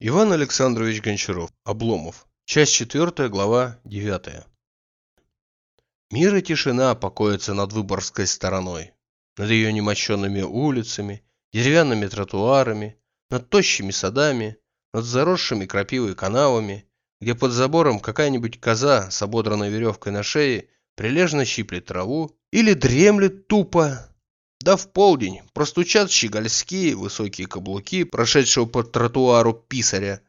Иван Александрович Гончаров. Обломов. Часть 4, глава 9. Мир и тишина покоятся над Выборгской стороной, над ее немощенными улицами, деревянными тротуарами, над тощими садами, над заросшими крапивой канавами, где под забором какая-нибудь коза с ободранной веревкой на шее прилежно щиплет траву или дремлет тупо, да в полдень простучат щегольские высокие каблуки прошедшего по тротуару писаря.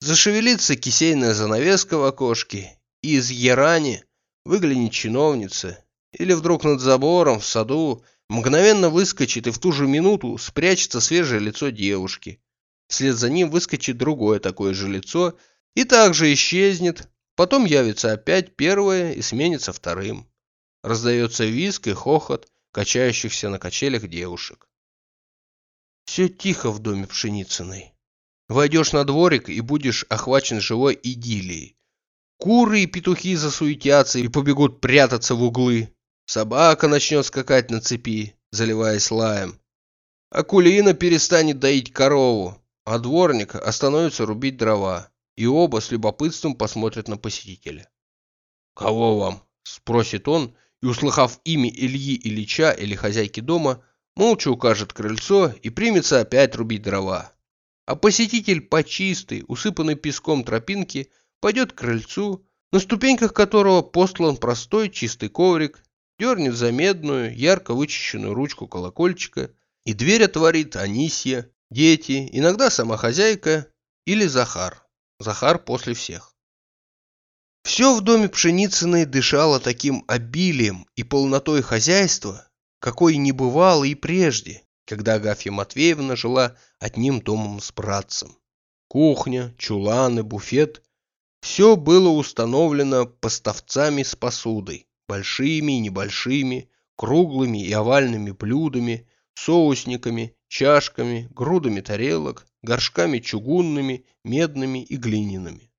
Зашевелится кисейная занавеска в окошке, и из ярани выглянет чиновница. Или вдруг над забором в саду мгновенно выскочит и в ту же минуту спрячется свежее лицо девушки. Вслед за ним выскочит другое такое же лицо и также исчезнет. Потом явится опять первое и сменится вторым. Раздается виск и хохот, качающихся на качелях девушек. Все тихо в доме Пшеницыной. Войдешь на дворик и будешь охвачен живой идиллией. Куры и петухи засуетятся и побегут прятаться в углы. Собака начнет скакать на цепи, заливаясь лаем. Акулина перестанет доить корову, а дворник остановится рубить дрова. И оба с любопытством посмотрят на посетителя. «Кого вам?» – спросит он, и, услыхав имя Ильи Ильича или хозяйки дома, молча укажет крыльцо и примется опять рубить дрова. А посетитель по чистой, усыпанной песком тропинке пойдет к крыльцу, на ступеньках которого постлан простой чистый коврик, дернет за медную, ярко вычищенную ручку колокольчика, и дверь отворит Анисья, дети, иногда сама хозяйка или Захар. Захар после всех. Все в доме Пшеницыной дышало таким обилием и полнотой хозяйства, какой не бывало и прежде, когда Агафья Матвеевна жила одним домом с братцем. Кухня, чуланы, буфет – все было установлено поставцами с посудой, большими и небольшими, круглыми и овальными блюдами, соусниками, чашками, грудами тарелок, горшками чугунными, медными и глиняными.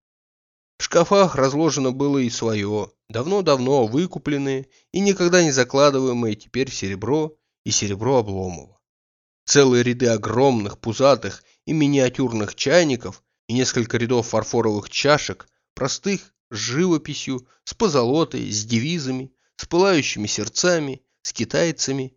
В шкафах разложено было и свое, давно-давно выкупленное и никогда не закладываемое теперь серебро и серебро Обломова. Целые ряды огромных, пузатых и миниатюрных чайников и несколько рядов фарфоровых чашек, простых, с живописью, с позолотой, с девизами, с пылающими сердцами, с китайцами.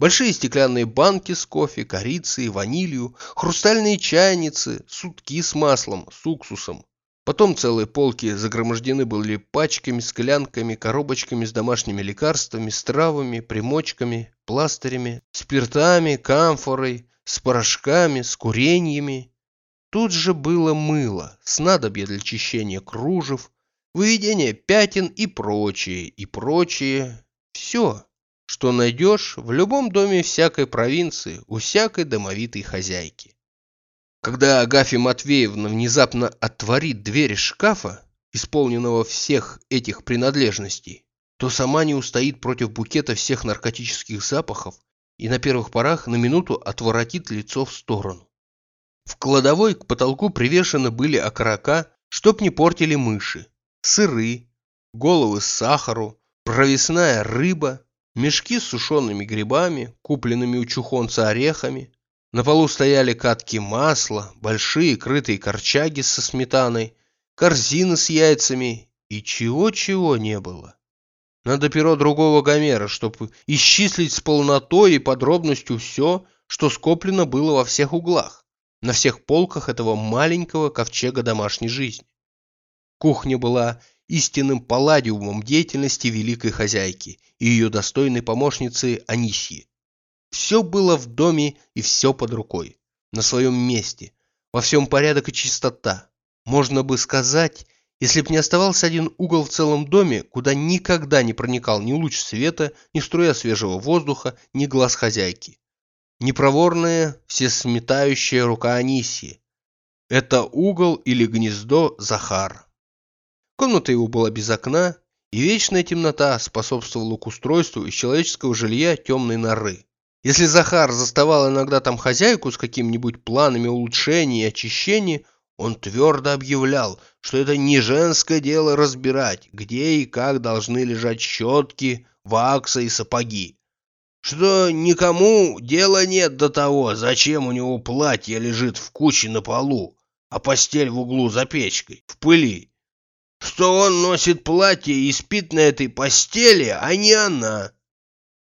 Большие стеклянные банки с кофе, корицей, ванилью, хрустальные чайницы, сутки с маслом, с уксусом, Потом целые полки загромождены были пачками, склянками, коробочками с домашними лекарствами, с травами, примочками, пластырями, спиртами, камфорой, с порошками, с куреньями. Тут же было мыло, снадобье для чищения кружев, выведение пятен и прочее, и прочее. Все, что найдешь в любом доме всякой провинции, у всякой домовитой хозяйки. Когда Агафья Матвеевна внезапно отворит дверь шкафа, исполненного всех этих принадлежностей, то сама не устоит против букета всех наркотических запахов и на первых порах на минуту отворотит лицо в сторону. В кладовой к потолку привешены были окорока, чтоб не портили мыши, сыры, головы с сахару, провесная рыба, мешки с сушеными грибами, купленными у чухонца орехами, на полу стояли катки масла, большие крытые корчаги со сметаной, корзины с яйцами и чего-чего не было. Надо перо другого Гомера, чтобы исчислить с полнотой и подробностью все, что скоплено было во всех углах, на всех полках этого маленького ковчега домашней жизни. Кухня была истинным палладиумом деятельности великой хозяйки и ее достойной помощницы Анисьи. Все было в доме и все под рукой, на своем месте, во всем порядок и чистота. Можно бы сказать, если б не оставался один угол в целом доме, куда никогда не проникал ни луч света, ни струя свежего воздуха, ни глаз хозяйки. Непроворная, всесметающая рука Анисии. Это угол или гнездо Захар. Комната его была без окна, и вечная темнота способствовала к устройству из человеческого жилья темной норы. Если Захар заставал иногда там хозяйку с какими-нибудь планами улучшения и очищения, он твердо объявлял, что это не женское дело разбирать, где и как должны лежать щетки, вакса и сапоги. Что никому дела нет до того, зачем у него платье лежит в куче на полу. а постель в углу за печкой, в пыли. Что он носит платье и спит на этой постели, а не она.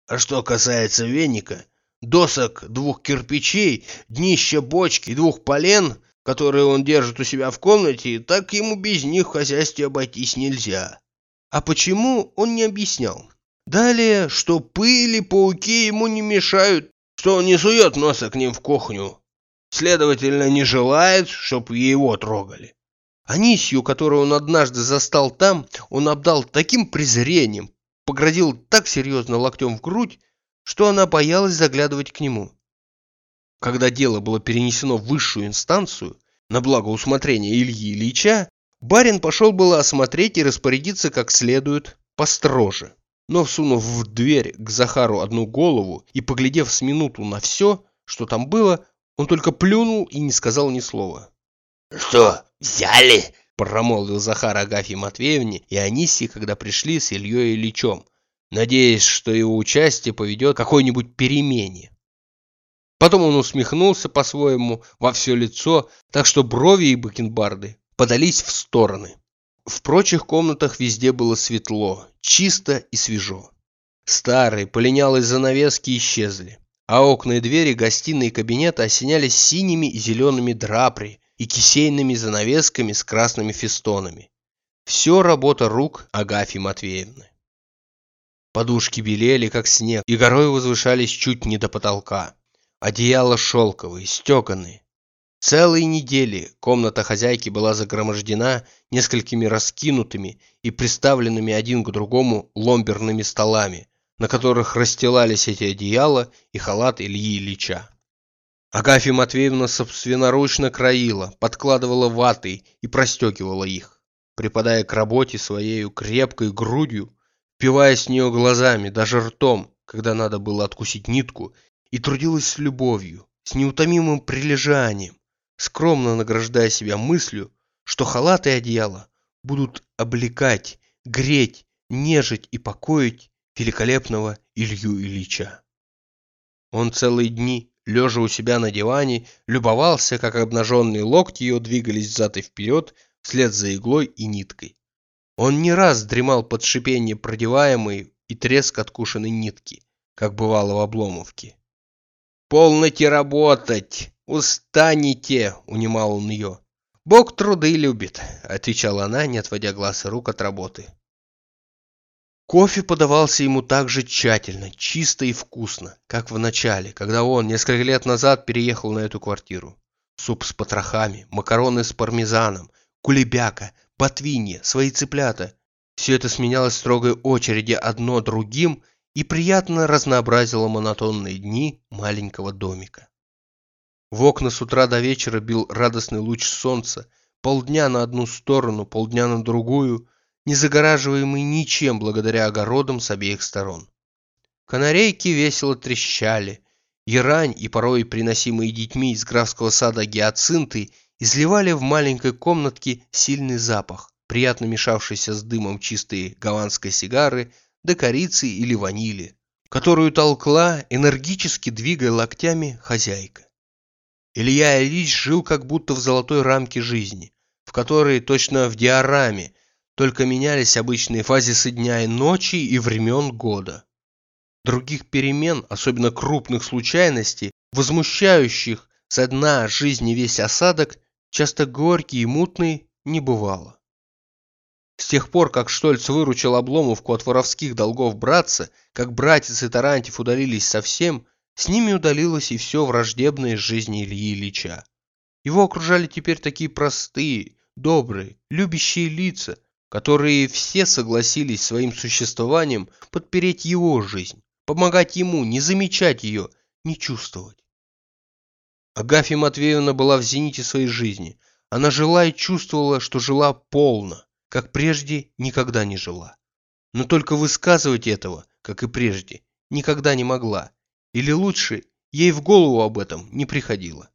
А что касается веника, досок, двух кирпичей, днища бочки и двух полен, которые он держит у себя в комнате, так ему без них в хозяйстве обойтись нельзя. А почему, он не объяснял. Далее, что пыли, пауки ему не мешают, что он не сует носа к ним в кухню. Следовательно, не желает, чтобы его трогали. Анисью, которую он однажды застал там, он обдал таким презрением, погрозил так серьезно локтем в грудь, что она боялась заглядывать к нему. Когда дело было перенесено в высшую инстанцию, на благо усмотрения Ильи Ильича, барин пошел было осмотреть и распорядиться как следует построже. Но, всунув в дверь к Захару одну голову и поглядев с минуту на все, что там было, он только плюнул и не сказал ни слова. «Что, взяли?» – промолвил Захар Агафье Матвеевне и Анисии, когда пришли с Ильей Ильичом, надеясь, что его участие поведет к какой-нибудь перемене. Потом он усмехнулся по-своему во все лицо, так что брови и бакенбарды подались в стороны. В прочих комнатах везде было светло, чисто и свежо. Старые, полинялые занавески исчезли, а окна и двери гостиной и кабинета осенялись синими и зелеными драпри и кисейными занавесками с красными фестонами. Все работа рук Агафьи Матвеевны. Подушки белели, как снег, и горой возвышались чуть не до потолка. Одеяло шелковые, стеганые. Целые недели комната хозяйки была загромождена несколькими раскинутыми и приставленными один к другому ломберными столами, на которых расстилались эти одеяла и халат Ильи Ильича. Агафья Матвеевна собственноручно краила, подкладывала ватой и простегивала их, припадая к работе своей крепкой грудью, впиваясь в нее глазами, даже ртом, когда надо было откусить нитку и трудилась с любовью, с неутомимым прилежанием, скромно награждая себя мыслью, что халаты и одеяло будут облекать, греть, нежить и покоить великолепного Илью Ильича. Он целые дни, лежа у себя на диване, любовался, как обнаженные локти ее двигались взад и вперед вслед за иглой и ниткой. Он не раз дремал под шипение продеваемой и треск откушенной нитки, как бывало в Обломовке. «Полноте работать! Устанете!» — унимал он ее. «Бог труды любит», — отвечала она, не отводя глаз и рук от работы. Кофе подавался ему так же тщательно, чисто и вкусно, как в начале, когда он несколько лет назад переехал на эту квартиру. Суп с потрохами, макароны с пармезаном, кулебяка, ботвинье, свои цыплята. Все это сменялось в строгой очереди одно другим — и приятно разнообразила монотонные дни маленького домика. В окна с утра до вечера бил радостный луч солнца, полдня на одну сторону, полдня на другую, не загораживаемый ничем благодаря огородам с обеих сторон. Канарейки весело трещали, ярань и порой приносимые детьми из графского сада гиацинты изливали в маленькой комнатке сильный запах, приятно мешавшийся с дымом чистой голландской сигары – до корицы или ванили, которую толкла, энергически двигая локтями, хозяйка. Илья Ильич жил как будто в золотой рамке жизни, в которой, точно в диораме, только менялись обычные фазисы дня и ночи и времен года. Других перемен, особенно крупных случайностей, возмущающих со дна жизни весь осадок, часто горький и мутный, не бывало. С тех пор, как Штольц выручил Обломовку от воровских долгов братца, как братец и Тарантьев удалились совсем, с ними удалилось и все враждебное из жизни Ильи Ильича. Его окружали теперь такие простые, добрые, любящие лица, которые все согласились своим существованием подпереть его жизнь, помогать ему, не замечать ее, не чувствовать. Агафья Матвеевна была в зените своей жизни. Она жила и чувствовала, что жила полно как прежде никогда не жила. Но только высказывать этого, как и прежде, никогда не могла. Или лучше, ей в голову об этом не приходило.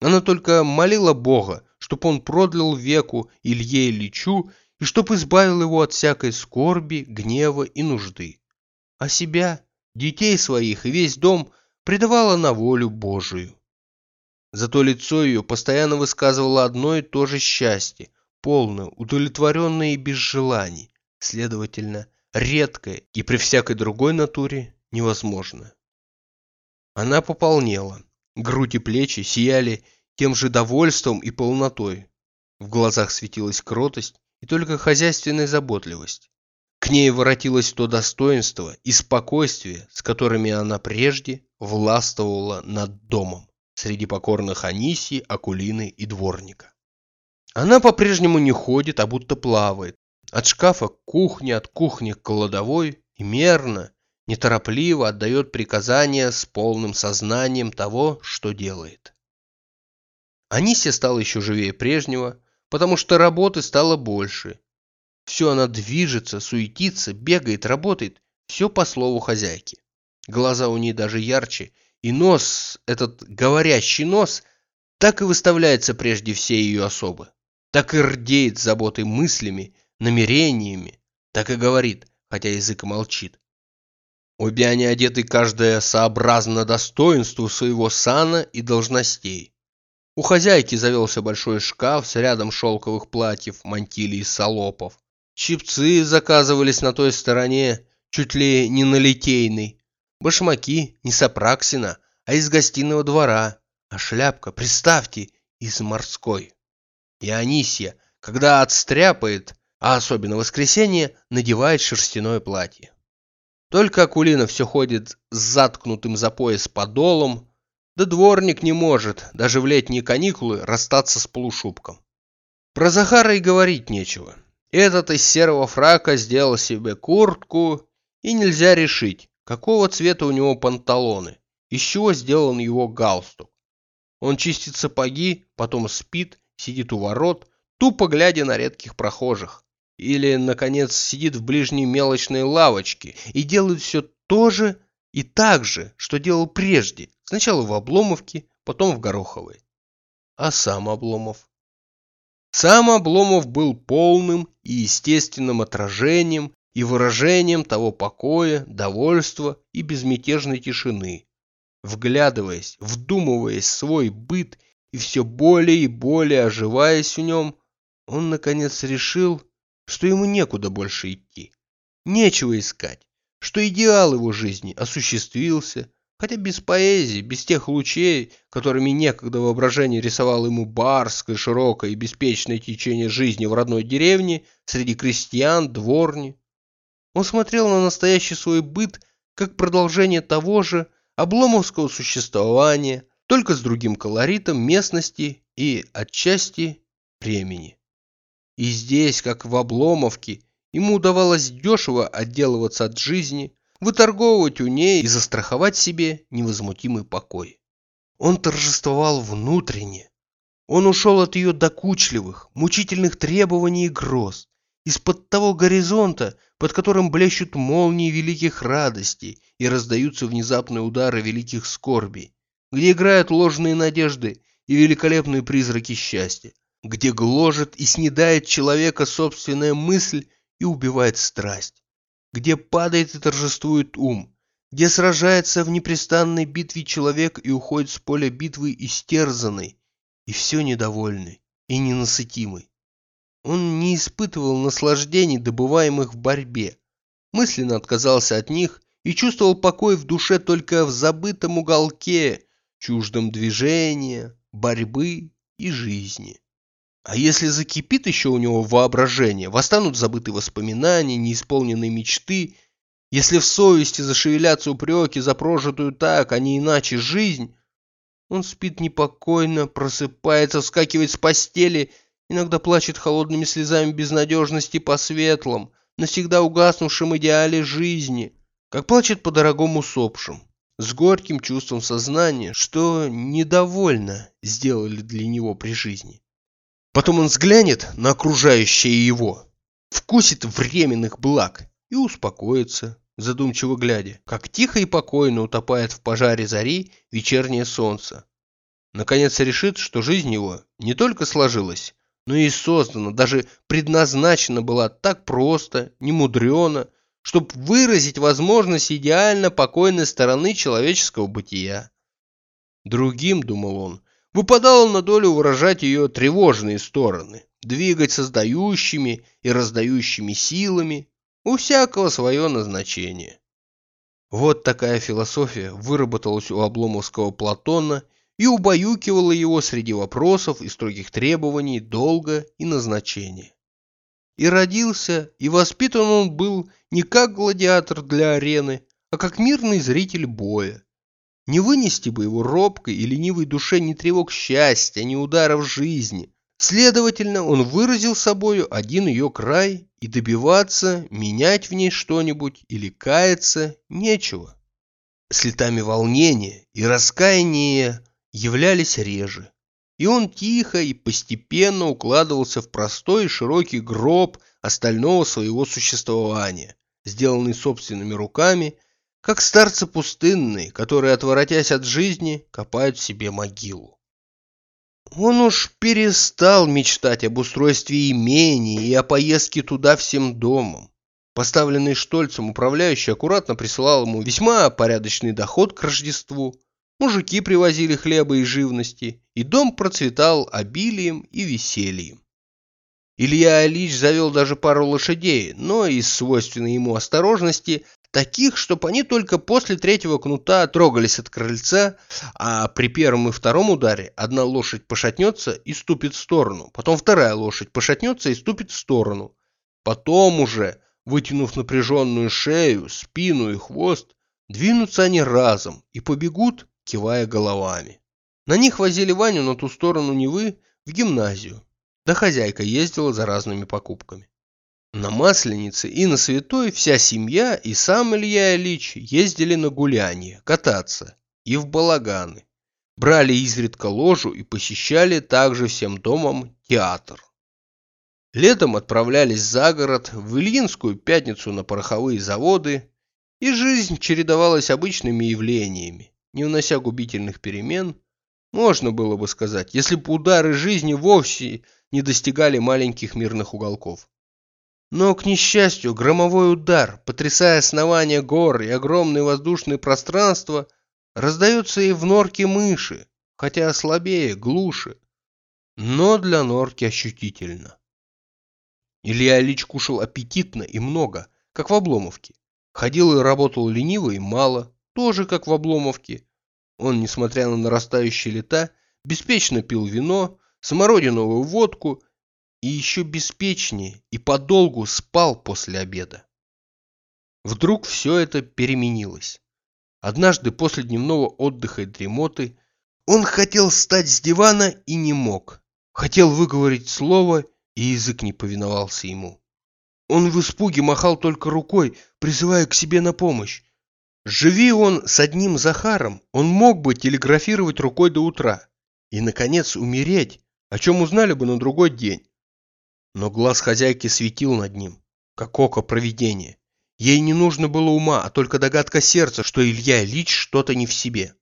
Она только молила Бога, чтоб он продлил веку Илье Ильичу и чтоб избавил его от всякой скорби, гнева и нужды. А себя, детей своих и весь дом предавала на волю Божию. Зато лицо ее постоянно высказывало одно и то же счастье, полное, удовлетворенное и без желаний, следовательно, редкое и при всякой другой натуре невозможное. Она пополнела, грудь и плечи сияли тем же довольством и полнотой. В глазах светилась кротость и только хозяйственная заботливость. К ней воротилось то достоинство и спокойствие, с которыми она прежде властвовала над домом среди покорных Анисии, Акулины и дворника. Она по-прежнему не ходит, а будто плавает. От шкафа к кухне, от кухни к кладовой и мерно, неторопливо отдает приказания с полным сознанием того, что делает. Анисия стала еще живее прежнего, потому что работы стало больше. Все она движется, суетится, бегает, работает, все по слову хозяйки. Глаза у ней даже ярче, и нос, этот говорящий нос, так и выставляется прежде всей ее особы. Так и рдеет заботой мыслями, намерениями, так и говорит, хотя язык молчит. Обе они одеты каждая сообразно достоинству своего сана и должностей. У хозяйки завелся большой шкаф с рядом шелковых платьев, мантилий и салопов. Чипцы заказывались на той стороне, чуть ли не на Литейной. Башмаки не с Апраксина, а из гостиного двора. А шляпка, представьте, из морской. И Анисья, когда отстряпает, а особенно в воскресенье, надевает шерстяное платье. Только Акулина все ходит с заткнутым за пояс подолом, да дворник не может, даже в летние каникулы, расстаться с полушубком. Про Захара и говорить нечего. Этот из серого фрака сделал себе куртку, и нельзя решить, какого цвета у него панталоны, из чего сделан его галстук. Он чистит сапоги, потом спит, сидит у ворот, тупо глядя на редких прохожих. Или, наконец, сидит в ближней мелочной лавочке и делает все то же и так же, что делал прежде, сначала в Обломовке, потом в Гороховой. А сам Обломов? Сам Обломов был полным и естественным отражением и выражением того покоя, довольства и безмятежной тишины. Вглядываясь, вдумываясь в свой быт и все более и более оживаясь в нем, он наконец решил, что ему некуда больше идти. Нечего искать, что идеал его жизни осуществился, хотя без поэзии, без тех лучей, которыми некогда воображение рисовало ему барское, широкое и беспечное течение жизни в родной деревне среди крестьян, дворни. Он смотрел на настоящий свой быт как продолжение того же обломовского существования, только с другим колоритом местности и, отчасти, времени. И здесь, как в Обломовке, ему удавалось дешево отделываться от жизни, выторговывать у ней и застраховать себе невозмутимый покой. Он торжествовал внутренне. Он ушел от ее докучливых, мучительных требований и гроз, из-под того горизонта, под которым блещут молнии великих радостей и раздаются внезапные удары великих скорбей, где играют ложные надежды и великолепные призраки счастья, где гложет и снедает человека собственная мысль и убивает страсть, где падает и торжествует ум, где сражается в непрестанной битве человек и уходит с поля битвы истерзанный и все недовольный и ненасытимый. Он не испытывал наслаждений, добываемых в борьбе, мысленно отказался от них и чувствовал покой в душе только в забытом уголке, чуждом движения, борьбы и жизни. А если закипит еще у него воображение, восстанут забытые воспоминания, неисполненные мечты, если в совести зашевелятся упреки за прожитую так, а не иначе жизнь, он спит непокойно, просыпается, вскакивает с постели, иногда плачет холодными слезами безнадежности по светлым, навсегда угаснувшем идеале жизни, как плачет по дорогому усопшим, с горьким чувством сознания, что недовольно сделали для него при жизни. Потом он взглянет на окружающее его, вкусит временных благ и успокоится, задумчиво глядя, как тихо и покойно утопает в пожаре зари вечернее солнце. Наконец решит, что жизнь его не только сложилась, но и создана, даже предназначена была так просто, немудрено, чтобы выразить возможность идеально покойной стороны человеческого бытия. Другим, думал он, выпадало на долю выражать ее тревожные стороны, двигать создающими и раздающими силами, у всякого свое назначение. Вот такая философия выработалась у Обломовского Платона и убаюкивала его среди вопросов и строгих требований долга и назначения. И родился, и воспитан он был не как гладиатор для арены, а как мирный зритель боя. Не вынести бы его робкой и ленивой душе ни тревог счастья, ни ударов жизни. Следовательно, он выразил собою один ее край, и добиваться, менять в ней что-нибудь или каяться нечего. С летами волнения и раскаяния являлись реже, и он тихо и постепенно укладывался в простой и широкий гроб остального своего существования, сделанный собственными руками как старцы пустынные, которые, отворотясь от жизни, копают себе могилу. Он уж перестал мечтать об устройстве имения и о поездке туда всем домом. Поставленный Штольцем управляющий аккуратно присылал ему весьма порядочный доход к Рождеству. Мужики привозили хлеба и живности, и дом процветал обилием и весельем. Илья Ильич завел даже пару лошадей, но из свойственной ему осторожности Таких, чтобы они только после третьего кнута трогались от крыльца, а при первом и втором ударе одна лошадь пошатнется и ступит в сторону, потом вторая лошадь пошатнется и ступит в сторону. Потом уже, вытянув напряженную шею, спину и хвост, двинутся они разом и побегут, кивая головами. На них возили Ваню на ту сторону Невы в гимназию, да хозяйка ездила за разными покупками. На Масленице и на Святой вся семья и сам Илья Ильич ездили на гулянье, кататься и в балаганы. Брали изредка ложу и посещали также всем домом театр. Летом отправлялись за город, в Ильинскую пятницу на пороховые заводы, и жизнь чередовалась обычными явлениями, не внося губительных перемен, можно было бы сказать, если бы удары жизни вовсе не достигали маленьких мирных уголков. Но, к несчастью, громовой удар, потрясая основания гор и огромные воздушные пространства, раздается и в норке мыши, хотя слабее, глуше, но для норки ощутительно. Илья Ильич кушал аппетитно и много, как в Обломовке. Ходил и работал лениво и мало, тоже как в Обломовке. Он, несмотря на нарастающие лета, беспечно пил вино, смородиновую водку и еще беспечнее и подолгу спал после обеда. Вдруг все это переменилось. Однажды после дневного отдыха и дремоты он хотел встать с дивана и не мог. Хотел выговорить слово, и язык не повиновался ему. Он в испуге махал только рукой, призывая к себе на помощь. Живи он с одним Захаром, он мог бы телеграфировать рукой до утра и, наконец, умереть, о чем узнали бы на другой день. Но глаз хозяйки светил над ним, как око провидения. Ей не нужно было ума, а только догадка сердца, что Илья Ильич что-то не в себе.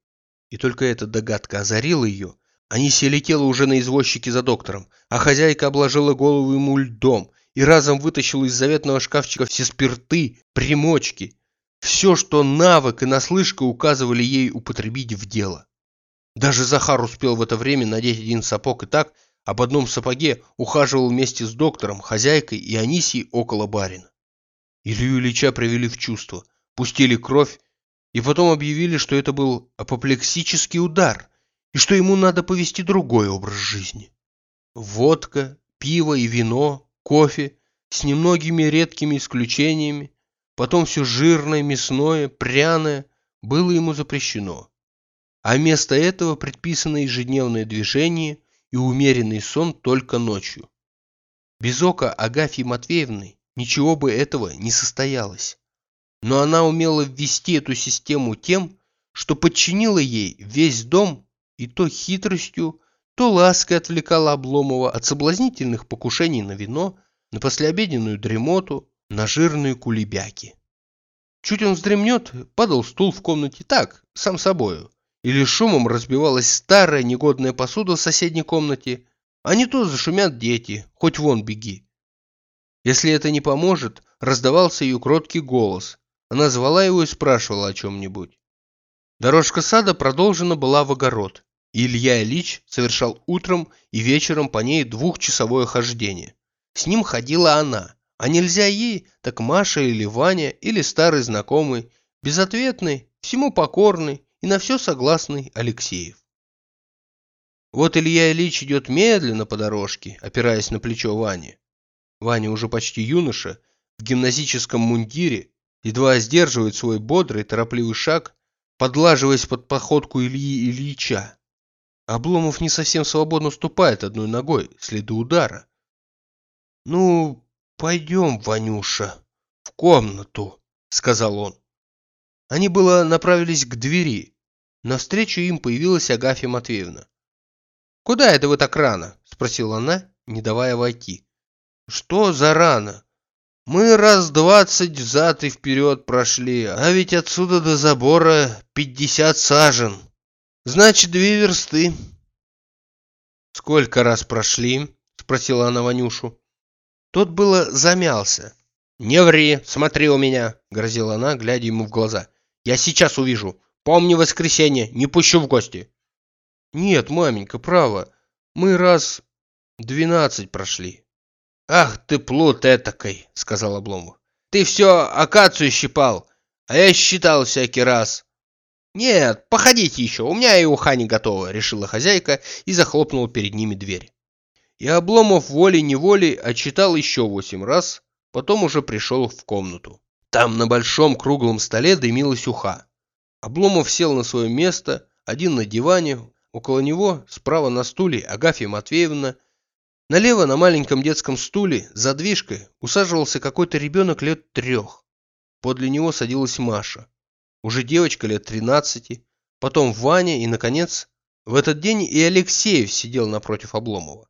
И только эта догадка озарила ее. Анисия летела уже на извозчике за доктором, а хозяйка обложила голову ему льдом и разом вытащила из заветного шкафчика все спирты, примочки, все, что навык и наслышка указывали ей употребить в дело. Даже Захар успел в это время надеть один сапог и так, об одном сапоге ухаживал вместе с доктором, хозяйкой и Анисией около барина. Илью Ильича привели в чувство, пустили кровь и потом объявили, что это был апоплексический удар и что ему надо повести другой образ жизни. Водка, пиво и вино, кофе с немногими редкими исключениями, потом все жирное, мясное, пряное было ему запрещено. А вместо этого предписано ежедневное движение – и умеренный сон только ночью. Без ока Агафьи Матвеевны ничего бы этого не состоялось. Но она умела ввести эту систему тем, что подчинила ей весь дом и то хитростью, то лаской отвлекала Обломова от соблазнительных покушений на вино, на послеобеденную дремоту, на жирные кулебяки. Чуть он вздремнет, падал стул в комнате так, сам собою, или шумом разбивалась старая негодная посуда в соседней комнате, а не то зашумят дети, хоть вон беги. Если это не поможет, раздавался ее кроткий голос. Она звала его и спрашивала о чем-нибудь. Дорожка сада продолжена была в огород, Илья Ильич совершал утром и вечером по ней двухчасовое хождение. С ним ходила она, а нельзя ей, так Маша или Ваня или старый знакомый, безответный, всему покорный и на все согласный Алексеев. Вот Илья Ильич идет медленно по дорожке, опираясь на плечо Вани. Ваня уже почти юноша, в гимназическом мундире, едва сдерживает свой бодрый, торопливый шаг, подлаживаясь под походку Ильи Ильича. Обломов не совсем свободно ступает одной ногой, следы удара. «Ну, пойдем, Ванюша, в комнату», — сказал он. Они было направились к двери. Навстречу им появилась Агафья Матвеевна. «Куда это вы так рано?» – спросила она, не давая войти. «Что за рано? Мы раз двадцать взад и вперед прошли, а ведь отсюда до забора пятьдесят сажен. Значит, две версты». «Сколько раз прошли?» – спросила она Ванюшу. Тот было замялся. «Не ври, смотри у меня!» – грозила она, глядя ему в глаза. «Я сейчас увижу. Помни воскресенье, не пущу в гости!» «Нет, маменька, право. Мы раз двенадцать прошли». «Ах ты плут этакой!» — сказал Обломов. «Ты все акацию щипал, а я считал всякий раз». «Нет, походите еще, у меня и уха не готова», — решила хозяйка и захлопнула перед ними дверь. И Обломов волей-неволей отчитал еще восемь раз, потом уже пришел в комнату. Там на большом круглом столе дымилась уха. Обломов сел на свое место, один на диване, Около него, справа на стуле, Агафья Матвеевна. Налево на маленьком детском стуле, за движкой, усаживался какой-то ребенок лет трех. Подле него садилась Маша. Уже девочка лет тринадцати. Потом Ваня и, наконец, в этот день и Алексеев сидел напротив Обломова.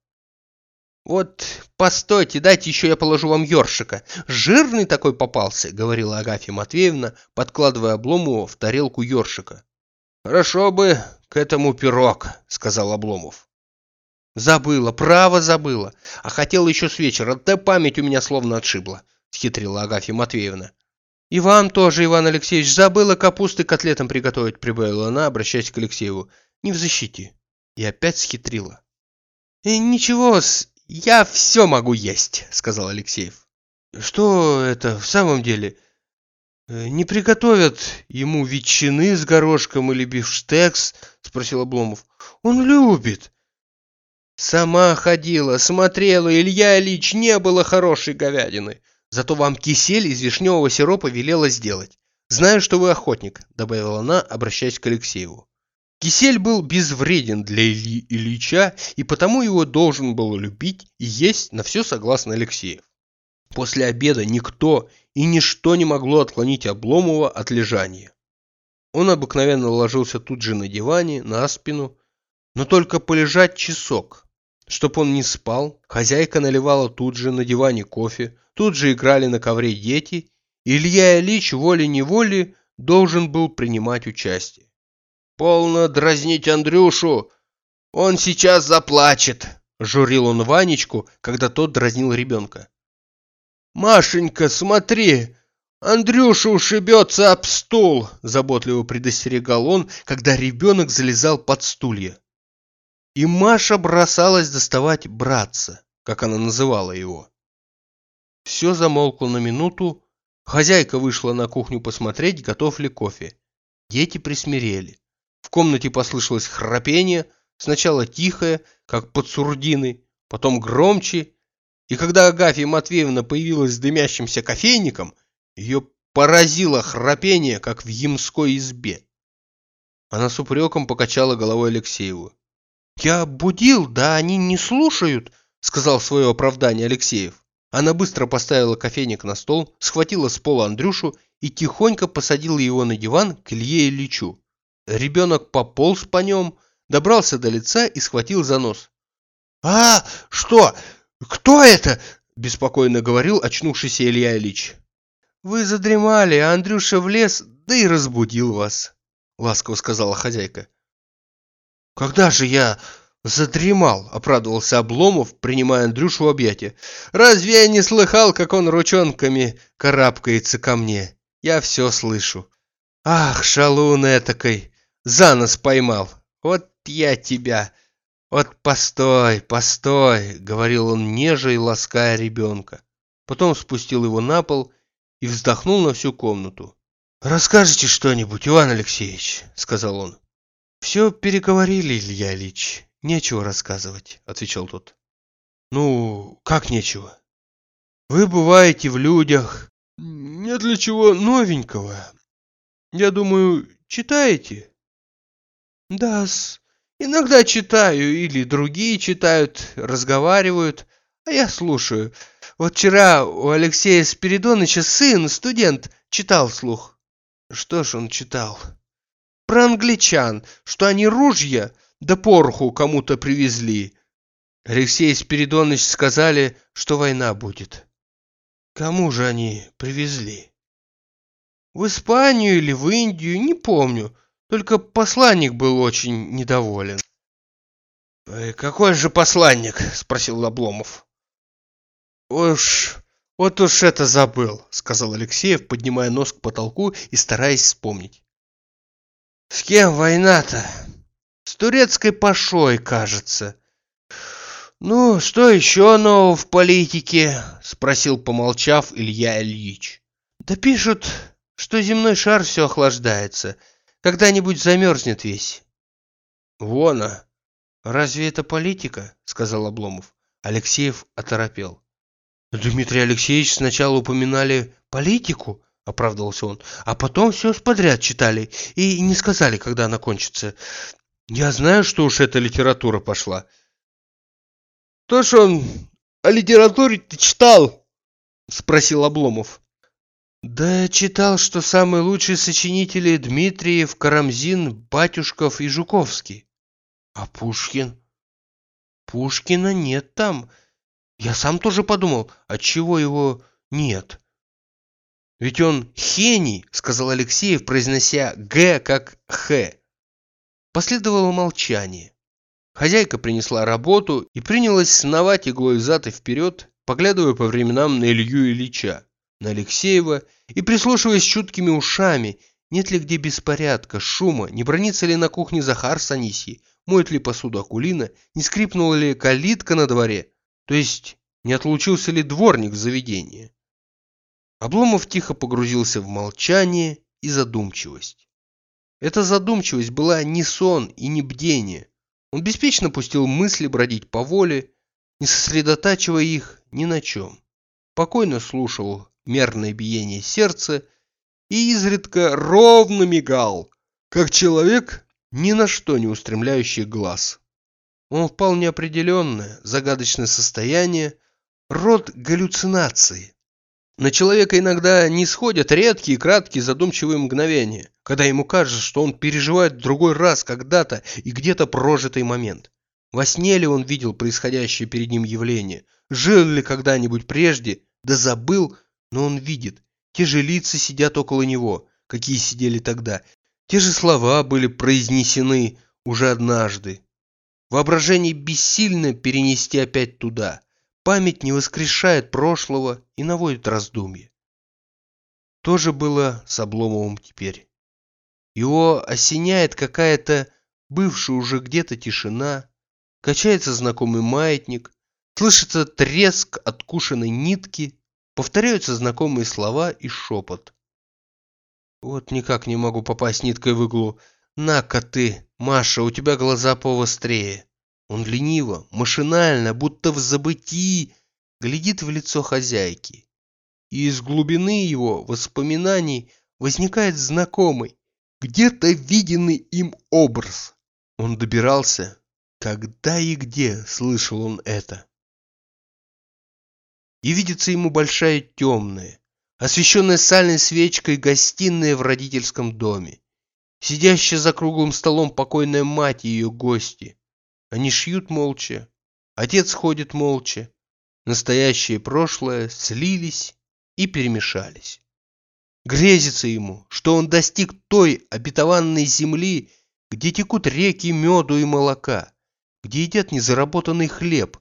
«Вот, постойте, дайте еще я положу вам ёршика. Жирный такой попался», — говорила Агафья Матвеевна, подкладывая Обломову в тарелку ёршика. «Хорошо бы к этому пирог», — сказал Обломов. «Забыла, право забыла. А хотела еще с вечера, да память у меня словно отшибла», — схитрила Агафья Матвеевна. «И вам тоже, Иван Алексеевич, забыла капусты котлетам приготовить», — прибавила она, обращаясь к Алексееву. «Не в защите». И опять схитрила. «И ничего, я все могу есть», — сказал Алексеев. «Что это в самом деле? Э, «Не приготовят ему ветчины с горошком или бифштекс?» — спросил Обломов. «Он любит». «Сама ходила, смотрела, Илья Ильич, не было хорошей говядины. Зато вам кисель из вишневого сиропа велела сделать. Знаю, что вы охотник», — добавила она, обращаясь к Алексееву. Кисель был безвреден для Ильи Ильича, и потому его должен был любить и есть на все согласно Алексеев. После обеда никто и ничто не могло отклонить Обломова от лежания. Он обыкновенно ложился тут же на диване, на спину, но только полежать часок. Чтоб он не спал, хозяйка наливала тут же на диване кофе, тут же играли на ковре дети, Илья Ильич волей-неволей должен был принимать участие. «Полно дразнить Андрюшу! Он сейчас заплачет!» – журил он Ванечку, когда тот дразнил ребенка. «Машенька, смотри! Андрюша ушибется об стул!» – заботливо предостерегал он, когда ребенок залезал под стулья. И Маша бросалась доставать братца, как она называла его. Все замолкло на минуту, хозяйка вышла на кухню посмотреть, готов ли кофе. Дети присмирели. В комнате послышалось храпение, сначала тихое, как под сурдиной, потом громче и когда Агафья Матвеевна появилась с дымящимся кофейником, ее поразило храпение, как в ямской избе. Она с упреком покачала головой Алексееву. «Я будил, да они не слушают», — сказал свое оправдание Алексеев. Она быстро поставила кофейник на стол, схватила с пола Андрюшу и тихонько посадила его на диван к Илье Ильичу. Ребенок пополз по нем, добрался до лица и схватил за нос. «А, что, «Кто это?» – беспокойно говорил очнувшийся Илья Ильич. «Вы задремали, а Андрюша влез, да и разбудил вас», – ласково сказала хозяйка. «Когда же я задремал?» – обрадовался Обломов, принимая Андрюшу в объятия. «Разве я не слыхал, как он ручонками карабкается ко мне? Я все слышу. Ах, шалун этакой, за нос поймал. Вот я тебя! Вот постой, постой!» — говорил он неже и лаская ребенка. Потом спустил его на пол и вздохнул на всю комнату. «Расскажите что-нибудь, Иван Алексеевич», — сказал он. «Все переговорили, Илья Ильич. Нечего рассказывать», — отвечал тот. «Ну, как нечего? Вы бываете в людях. Нет для чего новенького. Я думаю, читаете?» «Да-с, иногда читаю, или другие читают, разговаривают, а я слушаю. Вот вчера у Алексея Спиридоновича сын, студент, читал вслух. Что ж он читал? Про англичан, что они ружья да пороху кому-то привезли. Алексей Спиридонович сказали, что война будет. Кому же они привезли? В Испанию или в Индию, не помню. Только посланник был очень недоволен. «Э, «Какой же посланник?» — спросил Обломов. «Уж «Вот уж это забыл», — сказал Алексеев, поднимая нос к потолку и стараясь вспомнить. «С кем война-то? С турецкой пашой, кажется». «Ну, что еще нового в политике?» — спросил, помолчав, Илья Ильич. «Да пишут, что земной шар все охлаждается. Когда-нибудь замерзнет весь». «Вона! Разве это политика?» — сказал Обломов. Алексеев оторопел. Дмитрий Алексеевич сначала упоминали политику, оправдывался он, а потом все подряд читали и не сказали, когда она кончится. Я знаю, что уж эта литература пошла. То, что он о литературе ты читал? Спросил Обломов. Да читал, что самые лучшие сочинители Дмитриев, Карамзин, Батюшков и Жуковский. А Пушкин? Пушкина нет там. Я сам тоже подумал, отчего его нет. Ведь он хений, сказал Алексеев, произнося «г» как «х». Последовало молчание. Хозяйка принесла работу и принялась сновать иглой взад и вперед, поглядывая по временам на Илью Ильича, на Алексеева и прислушиваясь чуткими ушами, нет ли где беспорядка, шума, не бронится ли на кухне Захар с Анисьей, моет ли посуду Акулина, не скрипнула ли калитка на дворе, то есть, не отлучился ли дворник в заведении? Обломов тихо погрузился в молчание и задумчивость. Эта задумчивость была не сон и не бдение. Он беспечно пустил мысли бродить по воле, не сосредотачивая их ни на чем. Покойно слушал мерное биение сердца и изредка ровно мигал, как человек, ни на что не устремляющий глаз. Он впал в неопределенное, загадочное состояние, род галлюцинации. На человека иногда не сходят редкие, краткие, задумчивые мгновения, когда ему кажется, что он переживает другой раз когда-то и где-то прожитый момент. Во сне ли он видел происходящее перед ним явление? Жил ли когда-нибудь прежде? Да забыл, но он видит. Те же лица сидят около него, какие сидели тогда. Те же слова были произнесены уже однажды, Воображение бессильно перенести опять туда. Память не воскрешает прошлого и наводит раздумье. То же было с Обломовым теперь. Его осеняет какая-то бывшая уже где-то тишина, качается знакомый маятник, слышится треск откушенной нитки, повторяются знакомые слова и шепот. Вот никак не могу попасть ниткой в иглу. «На-ка ты, Маша, у тебя глаза повострее». Он лениво, машинально, будто в забытии, глядит в лицо хозяйки. И из глубины его воспоминаний возникает знакомый, где-то виденный им образ. Он добирался, когда и где слышал он это. И видится ему большая темная, освещенная сальной свечкой гостиная в родительском доме. Сидящая за круглым столом покойная мать и ее гости. Они шьют молча. Отец ходит молча. Настоящее и прошлое слились и перемешались. Грезится ему, что он достиг той обетованной земли, где текут реки меду и молока, где едят незаработанный хлеб,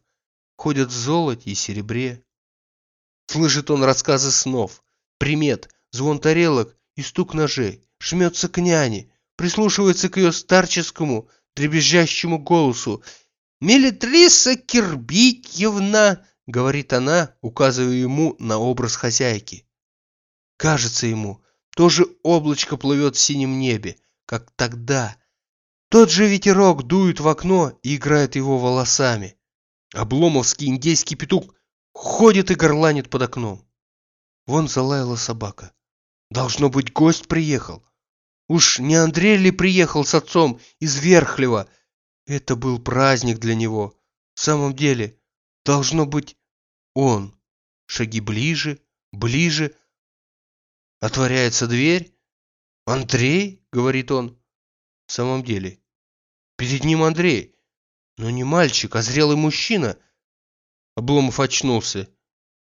ходят в золоте и серебре. Слышит он рассказы снов, примет, звон тарелок и стук ножей, жмется к няне, прислушивается к ее старческому, дребезжащему голосу. «Мелитриса Кирбитьевна!» — говорит она, указывая ему на образ хозяйки. Кажется ему, тоже облачко плывет в синем небе, как тогда. Тот же ветерок дует в окно и играет его волосами. Обломовский индейский петух ходит и горланит под окном. Вон залаяла собака. Должно быть, гость приехал. Уж не Андрей ли приехал с отцом из Верхлева? Это был праздник для него. В самом деле, должно быть он. Шаги ближе, ближе. Отворяется дверь. «Андрей?» — говорит он. В самом деле, перед ним Андрей. Но не мальчик, а зрелый мужчина. Обломов очнулся.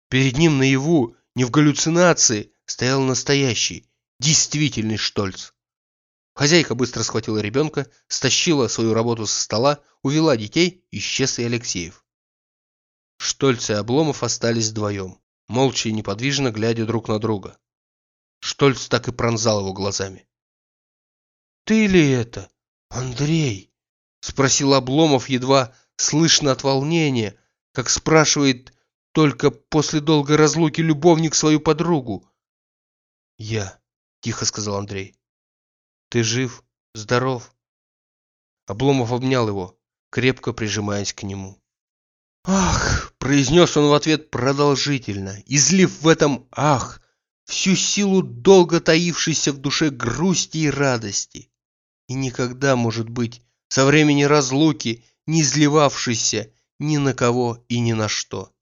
Перед ним наяву, не в галлюцинации, стоял настоящий, действительный Штольц. Хозяйка быстро схватила ребенка, стащила свою работу со стола, увела детей, исчез и Алексеев. Штольц и Обломов остались вдвоем, молча и неподвижно глядя друг на друга. Штольц так и пронзал его глазами. «Ты ли это, Андрей?» — спросил Обломов едва слышно от волнения, как спрашивает только после долгой разлуки любовник свою подругу. «Я», — тихо сказал Андрей. Ты жив? Здоров?» Обломов обнял его, крепко прижимаясь к нему. «Ах!» — произнес он в ответ продолжительно, излив в этом «ах» всю силу долго таившейся в душе грусти и радости. И никогда, может быть, со времени разлуки, не изливавшейся ни на кого и ни на что.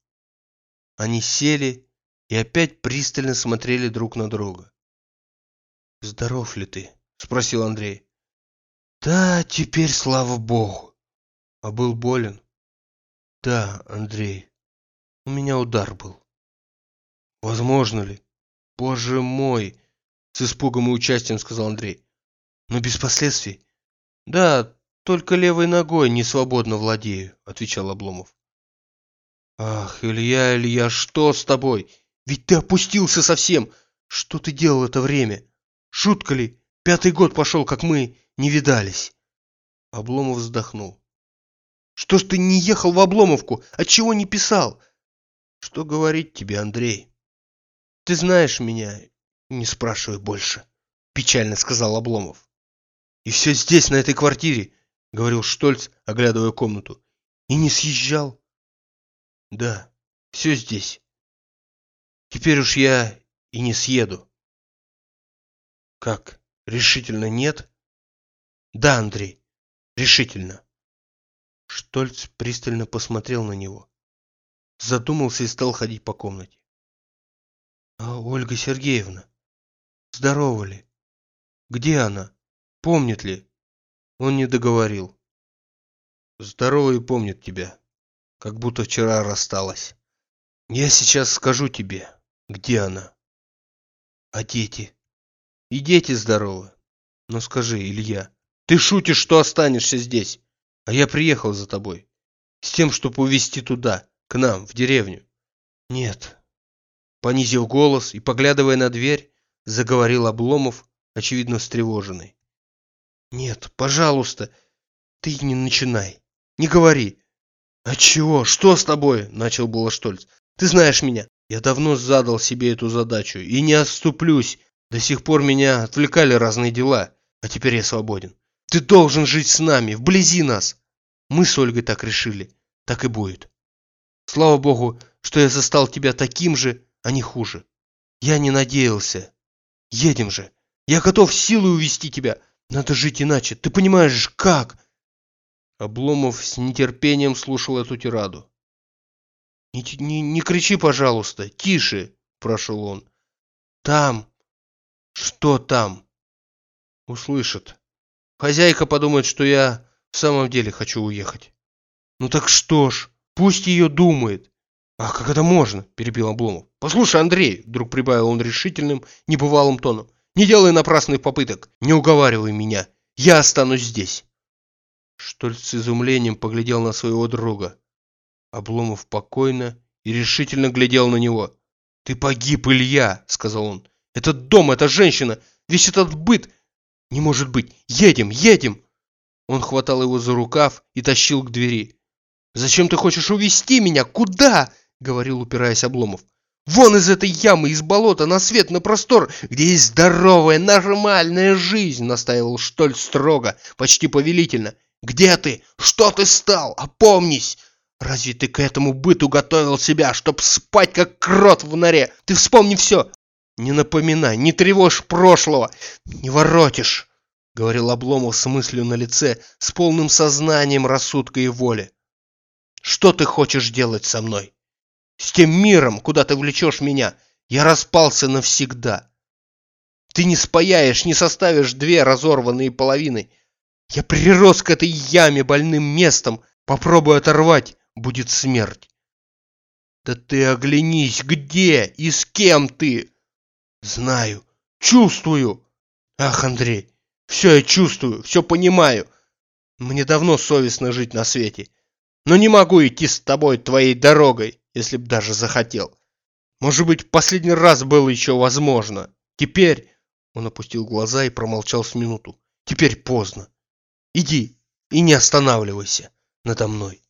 Они сели и опять пристально смотрели друг на друга. «Здоров ли ты?» — спросил Андрей. «Да, теперь слава богу. А был болен?» «Да, Андрей. У меня удар был». «Возможно ли?» «Боже мой!» — с испугом и участием сказал Андрей. «Но без последствий?» «Да, только левой ногой не свободно владею», — отвечал Обломов. «Ах, Илья, Илья, что с тобой? Ведь ты опустился совсем! Что ты делал это время? Шутка ли? Пятый год пошел, как мы не видались. Обломов вздохнул. Что ж ты не ехал в Обломовку? Отчего не писал? Что говорить тебе, Андрей? Ты знаешь меня, не спрашивай больше, печально сказал Обломов. И все здесь, на этой квартире, говорил Штольц, оглядывая комнату. И не съезжал? Да, все здесь. Теперь уж я и не съеду. Как? Решительно нет? Да, Андрей, решительно. Штольц пристально посмотрел на него. Задумался и стал ходить по комнате. А Ольга Сергеевна, здорова ли? Где она? Помнит ли? Он не договорил. Здорова и помнит тебя, как будто вчера рассталась. Я сейчас скажу тебе, где она. А дети? И дети здоровы. Но скажи, Илья, ты шутишь, что останешься здесь? А я приехал за тобой. С тем, чтобы увезти туда, к нам, в деревню. Нет. Понизив голос и поглядывая на дверь, заговорил Обломов, очевидно встревоженный. Нет, пожалуйста, ты не начинай. Не говори. А чего? Что с тобой? Начал было Штольц. Ты знаешь меня. Я давно задал себе эту задачу и не отступлюсь до сих пор меня отвлекали разные дела, а теперь я свободен. Ты должен жить с нами, вблизи нас. Мы с Ольгой так решили. Так и будет. Слава богу, что я застал тебя таким же, а не хуже. Я не надеялся. Едем же. Я готов силой увести тебя. Надо жить иначе. Ты понимаешь, как? Обломов с нетерпением слушал эту тираду. «Не, не, не кричи, пожалуйста, тише!» – прошел он. «Там, что там? Услышат. Хозяйка подумает, что я в самом деле хочу уехать. Ну так что ж, пусть ее думает. А как это можно? Перебил Обломов. Послушай, Андрей, вдруг прибавил он решительным, небывалым тоном. Не делай напрасных попыток, не уговаривай меня. Я останусь здесь. Штольц с изумлением поглядел на своего друга. Обломов спокойно и решительно глядел на него. «Ты погиб, Илья!» — сказал он. Этот дом, эта женщина, весь этот быт. Не может быть. Едем, едем. Он хватал его за рукав и тащил к двери. «Зачем ты хочешь увести меня? Куда?» — говорил, упираясь Обломов. «Вон из этой ямы, из болота, на свет, на простор, где есть здоровая, нормальная жизнь!» — настаивал Штольц строго, почти повелительно. «Где ты? Что ты стал? Опомнись! Разве ты к этому быту готовил себя, чтоб спать, как крот в норе? Ты вспомни все! Не напоминай, не тревожь прошлого, не воротишь!» — говорил Обломов с мыслью на лице, с полным сознанием рассудка и воли. «Что ты хочешь делать со мной? С тем миром, куда ты влечешь меня, я распался навсегда. Ты не спаяешь, не составишь две разорванные половины. Я прирос к этой яме больным местом, попробую оторвать, будет смерть. Да ты оглянись, где и с кем ты? Знаю, чувствую. Ах, Андрей, все я чувствую, все понимаю. Мне давно совестно жить на свете. Но не могу идти с тобой твоей дорогой, если б даже захотел. Может быть, последний раз было еще возможно. Теперь... Он опустил глаза и промолчал с минуту. Теперь поздно. Иди и не останавливайся надо мной.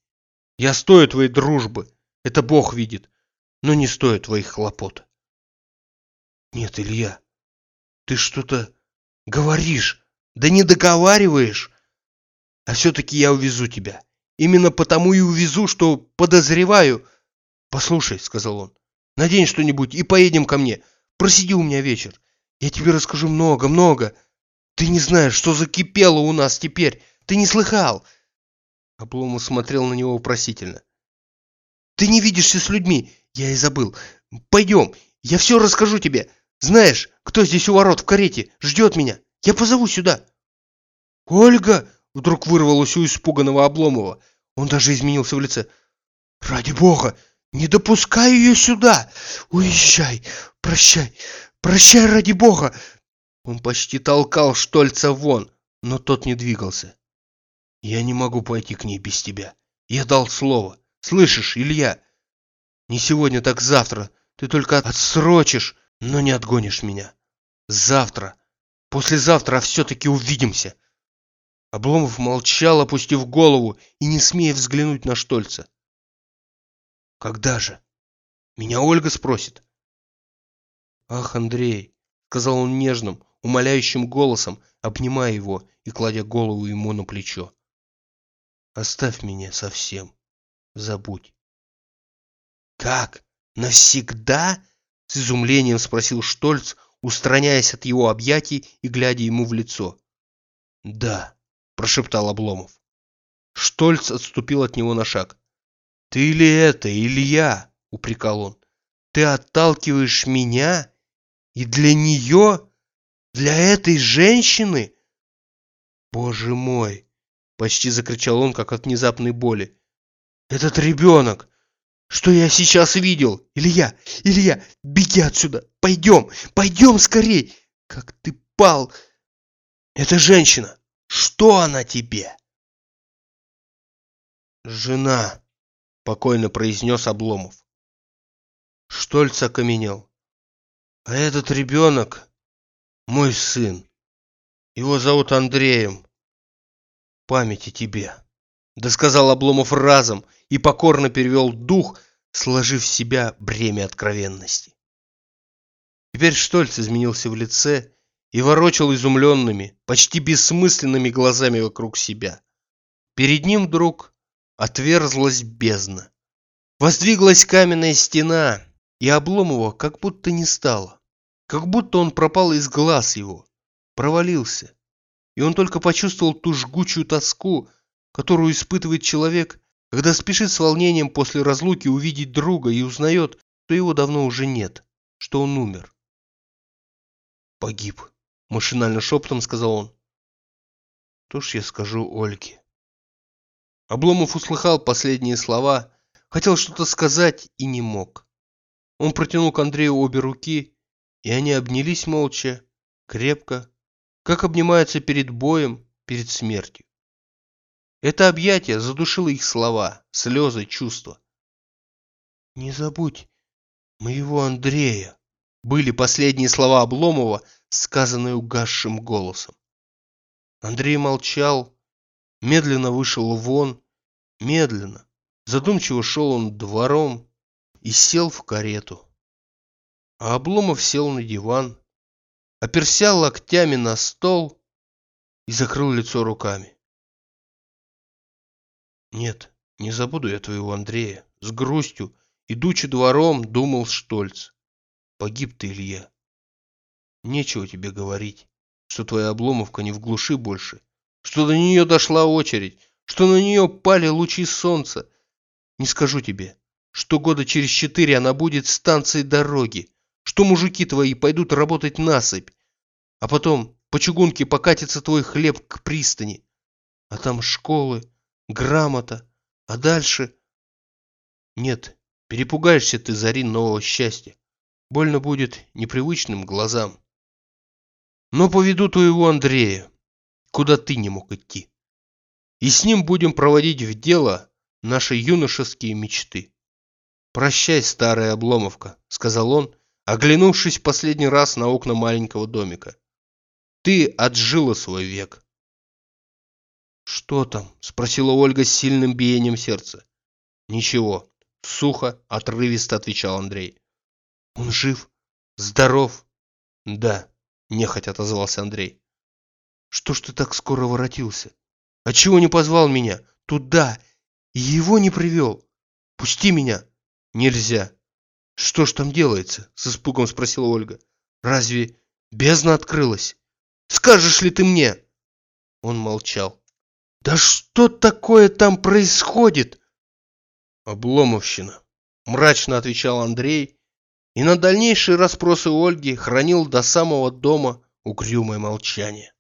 Я стою твоей дружбы, это Бог видит, но не стою твоих хлопот. Нет, Илья, ты что-то говоришь, да не договариваешь. А все-таки я увезу тебя. Именно потому и увезу, что подозреваю... Послушай, сказал он, надень что-нибудь и поедем ко мне. Просиди у меня вечер. Я тебе расскажу много-много. Ты не знаешь, что закипело у нас теперь. Ты не слыхал. Обломов смотрел на него вопросительно. «Ты не видишься с людьми, я и забыл. Пойдем, я все расскажу тебе. Знаешь, кто здесь у ворот в карете, ждет меня. Я позову сюда». «Ольга!» — вдруг вырвалось у испуганного Обломова. Он даже изменился в лице. «Ради бога, не допускай ее сюда! Уезжай! Прощай! Прощай ради бога!» Он почти толкал Штольца вон, но тот не двигался. Я не могу пойти к ней без тебя. Я дал слово. Слышишь, Илья? Не сегодня, так завтра. Ты только отсрочишь, но не отгонишь меня. Завтра. Послезавтра все-таки увидимся. Обломов молчал, опустив голову и не смея взглянуть на Штольца. Когда же? Меня Ольга спросит. Ах, Андрей, сказал он нежным, умоляющим голосом, обнимая его и кладя голову ему на плечо. Оставь меня совсем. Забудь. Как? Навсегда? С изумлением спросил Штольц, устраняясь от его объятий и глядя ему в лицо. Да, прошептал Обломов. Штольц отступил от него на шаг. Ты ли это, Илья? упрекал он. Ты отталкиваешь меня? И для нее? Для этой женщины? Боже мой! Почти закричал он, как от внезапной боли. «Этот ребенок! Что я сейчас видел? Илья! Илья! Беги отсюда! Пойдем! Пойдем скорей! Как ты пал! Это женщина! Что она тебе?» «Жена!» — покойно произнес Обломов. Штольц окаменел. «А этот ребенок — мой сын. Его зовут Андреем памяти тебе. Да сказал Обломов разом и покорно перевел дух, сложив в себя бремя откровенности. Теперь Штольц изменился в лице и ворочал изумленными, почти бессмысленными глазами вокруг себя. Перед ним вдруг отверзлась бездна. Воздвиглась каменная стена, и Обломова как будто не стало. Как будто он пропал из глаз его, провалился и он только почувствовал ту жгучую тоску, которую испытывает человек, когда спешит с волнением после разлуки увидеть друга и узнает, что его давно уже нет, что он умер. «Погиб», — машинально шепотом сказал он. «То ж я скажу Ольге». Обломов услыхал последние слова, хотел что-то сказать и не мог. Он протянул к Андрею обе руки, и они обнялись молча, крепко, как обнимаются перед боем, перед смертью. Это объятие задушило их слова, слезы, чувства. «Не забудь моего Андрея», были последние слова Обломова, сказанные угасшим голосом. Андрей молчал медленно вышел вон, медленно, задумчиво шел он двором и сел в карету. А Обломов сел на диван, оперся локтями на стол и закрыл лицо руками. Нет, не забуду я твоего Андрея. С грустью, идучи двором, думал Штольц. Погиб ты, Илья. Нечего тебе говорить, что твоя обломовка не в глуши больше, что до нее дошла очередь, что на нее пали лучи солнца. Не скажу тебе, что года через четыре она будет станцией дороги, что мужики твои пойдут работать насыпь, а потом по чугунке покатится твой хлеб к пристани, а там школы, грамота, а дальше... Нет, перепугаешься ты зари нового счастья. Больно будет непривычным глазам. Но поведу твоего Андрея, куда ты не мог идти. И с ним будем проводить в дело наши юношеские мечты. «Прощай, старая обломовка», — сказал он, оглянувшись последний раз на окна маленького домика. «Ты отжила свой век». «Что там?» — спросила Ольга с сильным биением сердца. «Ничего», — сухо, отрывисто отвечал Андрей. «Он жив? Здоров?» «Да», — нехотя отозвался Андрей. «Что ж ты так скоро воротился? А чего не позвал меня? Туда! И его не привел! Пусти меня!» «Нельзя!» «Что ж там делается?» — с испугом спросила Ольга. «Разве бездна открылась? Скажешь ли ты мне?» Он молчал. Да что такое там происходит? Обломовщина, мрачно отвечал Андрей, и на дальнейшие расспросы Ольги хранил до самого дома угрюмое молчание.